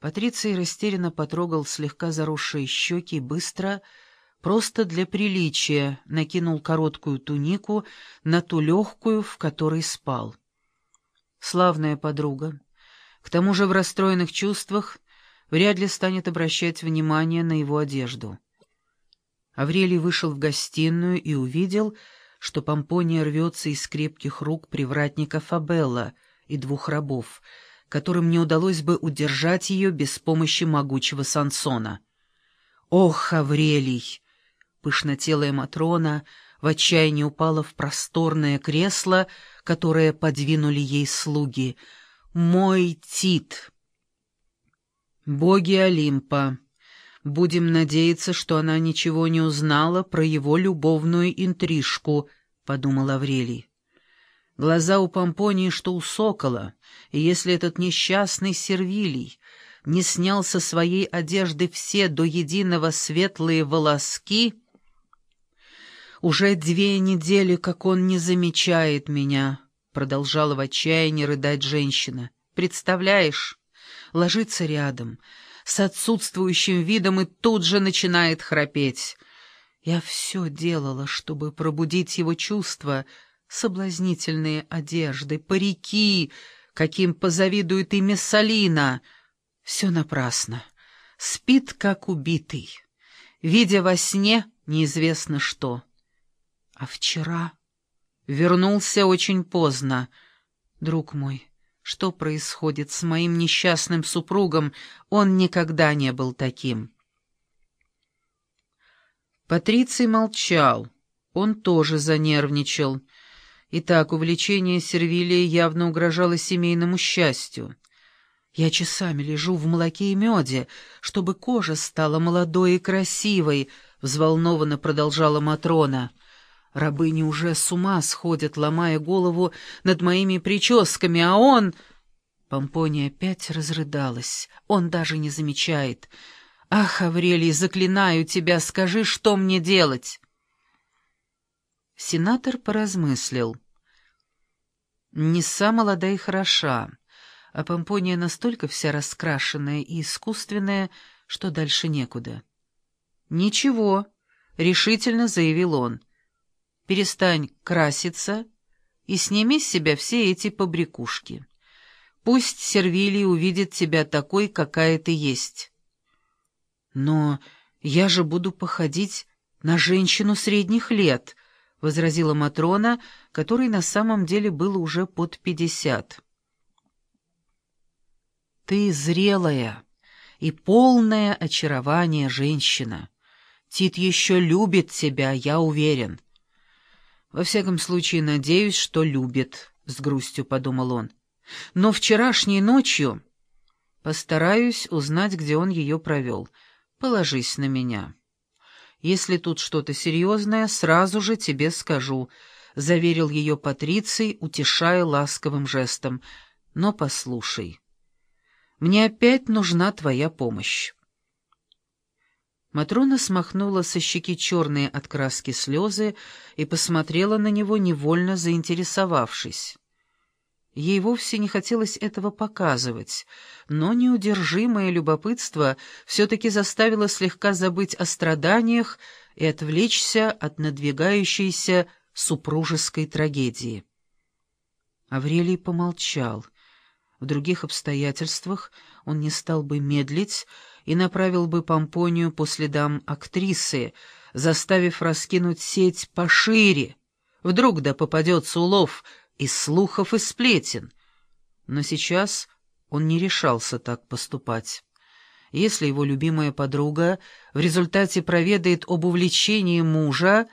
Патриций растерянно потрогал слегка заросшие щеки и быстро, просто для приличия, накинул короткую тунику на ту легкую, в которой спал. Славная подруга. К тому же в расстроенных чувствах вряд ли станет обращать внимание на его одежду. Аврелий вышел в гостиную и увидел, что помпония рвется из крепких рук привратника Фабелла и двух рабов, которым не удалось бы удержать ее без помощи могучего Сансона. «Ох, Аврелий!» Пышнотелая Матрона в отчаянии упала в просторное кресло, которое подвинули ей слуги. «Мой Тит!» «Боги Олимпа!» Будем надеяться, что она ничего не узнала про его любовную интрижку, — подумал Аврелий. Глаза у Помпонии, что у сокола, и если этот несчастный Сервилий не снял со своей одежды все до единого светлые волоски, уже две недели, как он не замечает меня, — продолжала в отчаянии рыдать женщина. Представляешь, ложится рядом — с отсутствующим видом и тут же начинает храпеть. Я все делала, чтобы пробудить его чувства, соблазнительные одежды, парики, каким позавидует и Мессалина. Все напрасно. Спит, как убитый, видя во сне неизвестно что. А вчера вернулся очень поздно. Друг мой, что происходит с моим несчастным супругом, он никогда не был таким. Патриций молчал, он тоже занервничал. Итак, увлечение Сервилии явно угрожало семейному счастью. Я часами лежу в молоке и меде, чтобы кожа стала молодой и красивой, — взволнованно продолжала Матрона. Рабыни уже с ума сходят, ломая голову над моими прическами, а он... Помпония опять разрыдалась. Он даже не замечает. «Ах, Аврелий, заклинаю тебя, скажи, что мне делать?» Сенатор поразмыслил. Неса молода и хороша, а Помпония настолько вся раскрашенная и искусственная, что дальше некуда. «Ничего», — решительно заявил он перестань краситься и сними с себя все эти побрякушки. Пусть Сервилий увидит тебя такой, какая ты есть. Но я же буду походить на женщину средних лет, — возразила Матрона, которой на самом деле было уже под пятьдесят. Ты зрелая и полная очарования женщина. Тит еще любит тебя, я уверен. Во всяком случае, надеюсь, что любит, — с грустью подумал он. Но вчерашней ночью постараюсь узнать, где он ее провел. Положись на меня. Если тут что-то серьезное, сразу же тебе скажу, — заверил ее Патриций, утешая ласковым жестом. Но послушай, мне опять нужна твоя помощь. Матрона смахнула со щеки черные от краски слезы и посмотрела на него, невольно заинтересовавшись. Ей вовсе не хотелось этого показывать, но неудержимое любопытство все-таки заставило слегка забыть о страданиях и отвлечься от надвигающейся супружеской трагедии. Аврелий помолчал. В других обстоятельствах он не стал бы медлить, и направил бы Помпонию по следам актрисы, заставив раскинуть сеть пошире. Вдруг да попадется улов из слухов и сплетен. Но сейчас он не решался так поступать. Если его любимая подруга в результате проведает об увлечении мужа,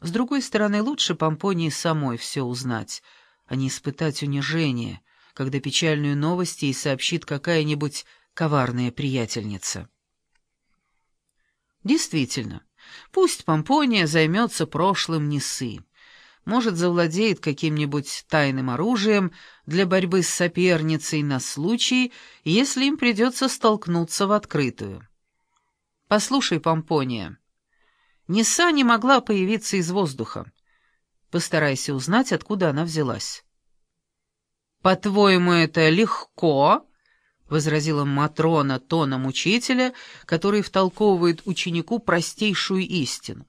с другой стороны, лучше Помпонии самой все узнать, а не испытать унижение, когда печальную новость ей сообщит какая-нибудь коварная приятельница. Действительно, пусть Помпония займется прошлым Несы. Может, завладеет каким-нибудь тайным оружием для борьбы с соперницей на случай, если им придется столкнуться в открытую. Послушай, Помпония, Неса не могла появиться из воздуха. Постарайся узнать, откуда она взялась. «По-твоему, это легко?» — возразила Матрона тоном учителя, который втолковывает ученику простейшую истину.